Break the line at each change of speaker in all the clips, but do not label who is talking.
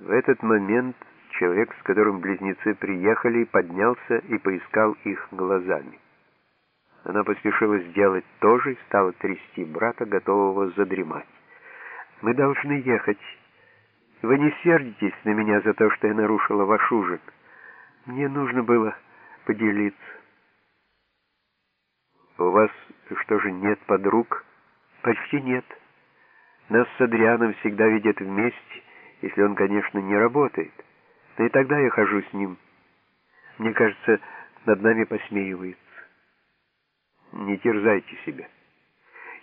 В этот момент человек, с которым близнецы приехали, поднялся и поискал их глазами. Она поспешила сделать то же и стала трясти брата, готового задремать. «Мы должны ехать. Вы не сердитесь на меня за то, что я нарушила ваш ужин. Мне нужно было поделиться». «У вас что же нет подруг?» «Почти нет. Нас с Адрианом всегда видят вместе, если он, конечно, не работает. Но и тогда я хожу с ним. Мне кажется, над нами посмеивается. Не терзайте себя.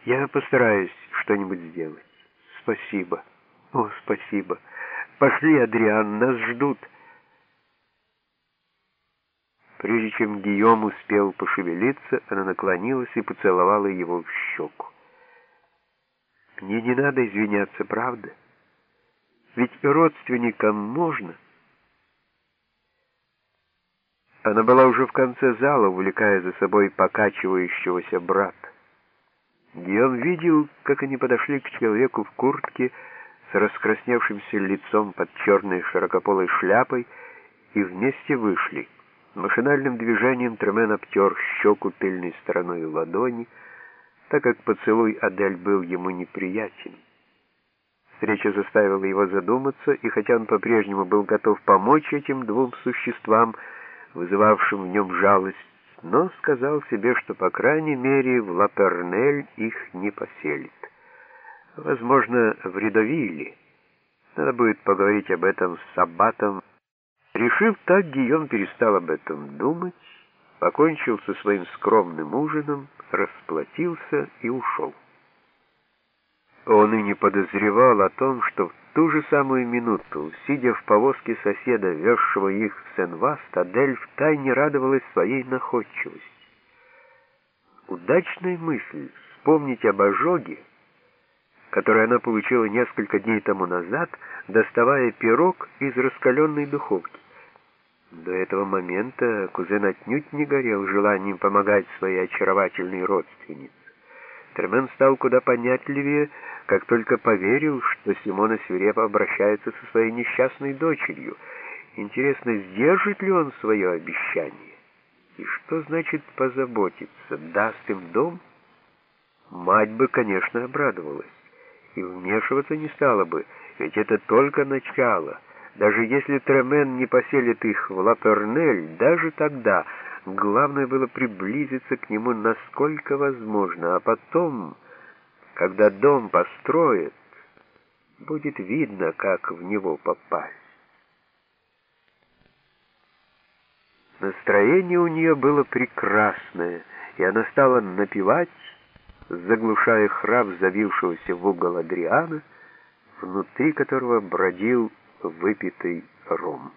Я постараюсь что-нибудь сделать. Спасибо. О, спасибо. Пошли, Адриан, нас ждут. Прежде чем Гийом успел пошевелиться, она наклонилась и поцеловала его в щеку. Мне не надо извиняться, правда? Ведь и родственникам можно. Она была уже в конце зала, увлекая за собой покачивающегося брата. Гион видел, как они подошли к человеку в куртке с раскрасневшимся лицом под черной широкополой шляпой и вместе вышли. Машинальным движением Тремен обтер щеку тыльной стороной ладони, так как поцелуй Адель был ему неприятен. Встреча заставила его задуматься, и хотя он по-прежнему был готов помочь этим двум существам, вызывавшим в нем жалость, но сказал себе, что, по крайней мере, в Лапернель их не поселит. Возможно, в Редовилле. Надо будет поговорить об этом с Саббатом. Решив так, Гийом перестал об этом думать, покончил со своим скромным ужином, расплатился и ушел. Он и не подозревал о том, что в ту же самую минуту, сидя в повозке соседа, везшего их в Сен-Васт, Адель втайне радовалась своей находчивости. Удачная мысль вспомнить об ожоге, который она получила несколько дней тому назад, доставая пирог из раскаленной духовки. До этого момента кузен отнюдь не горел желанием помогать своей очаровательной родственнице. Тремен стал куда понятливее, как только поверил, что Симона свирепо обращается со своей несчастной дочерью. Интересно, сдержит ли он свое обещание? И что значит позаботиться? Даст им дом? Мать бы, конечно, обрадовалась. И вмешиваться не стала бы, ведь это только начало. Даже если Тремен не поселит их в Лапернель, даже тогда главное было приблизиться к нему насколько возможно, а потом... Когда дом построят, будет видно, как в него попасть. Настроение у нее было прекрасное, и она стала напевать, заглушая храп забившегося в угол Адриана, внутри которого бродил выпитый ром.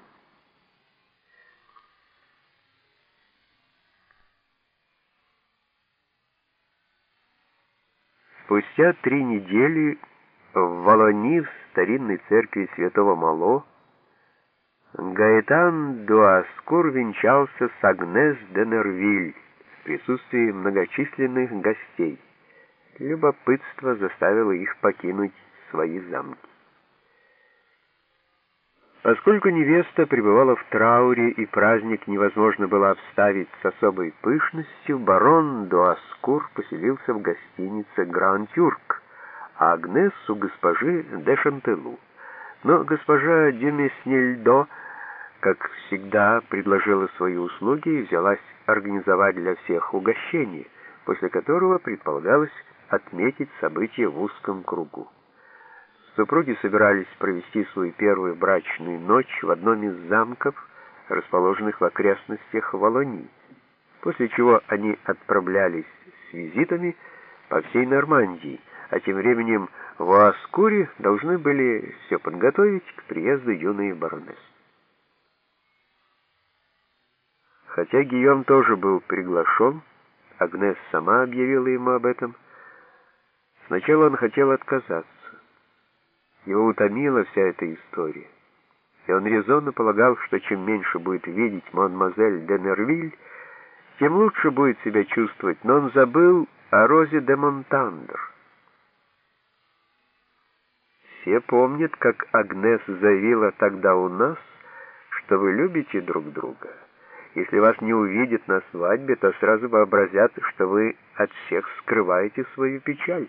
Спустя три недели в Волони, в старинной церкви святого Мало, Гаэтан Дуаскур венчался с Агнес де Нервиль в присутствии многочисленных гостей. Любопытство заставило их покинуть свои замки. Поскольку невеста пребывала в трауре и праздник невозможно было обставить с особой пышностью, барон Дуаскур поселился в гостинице «Гран-Тюрк», а Агнес у госпожи де Шантелу. Но госпожа Дюмеснельдо, как всегда, предложила свои услуги и взялась организовать для всех угощение, после которого предполагалось отметить событие в узком кругу. Супруги собирались провести свою первую брачную ночь в одном из замков, расположенных в окрестностях Волонии, после чего они отправлялись с визитами по всей Нормандии, а тем временем в Оаскуре должны были все подготовить к приезду юной баронессы. Хотя Гийом тоже был приглашен, Агнес сама объявила ему об этом, сначала он хотел отказаться. Его утомила вся эта история, и он резонно полагал, что чем меньше будет видеть мадемуазель де Нервиль, тем лучше будет себя чувствовать, но он забыл о Розе де Монтандер. Все помнят, как Агнес заявила тогда у нас, что вы любите друг друга. Если вас не увидят на свадьбе, то сразу вообразят, что вы от всех скрываете свою печаль.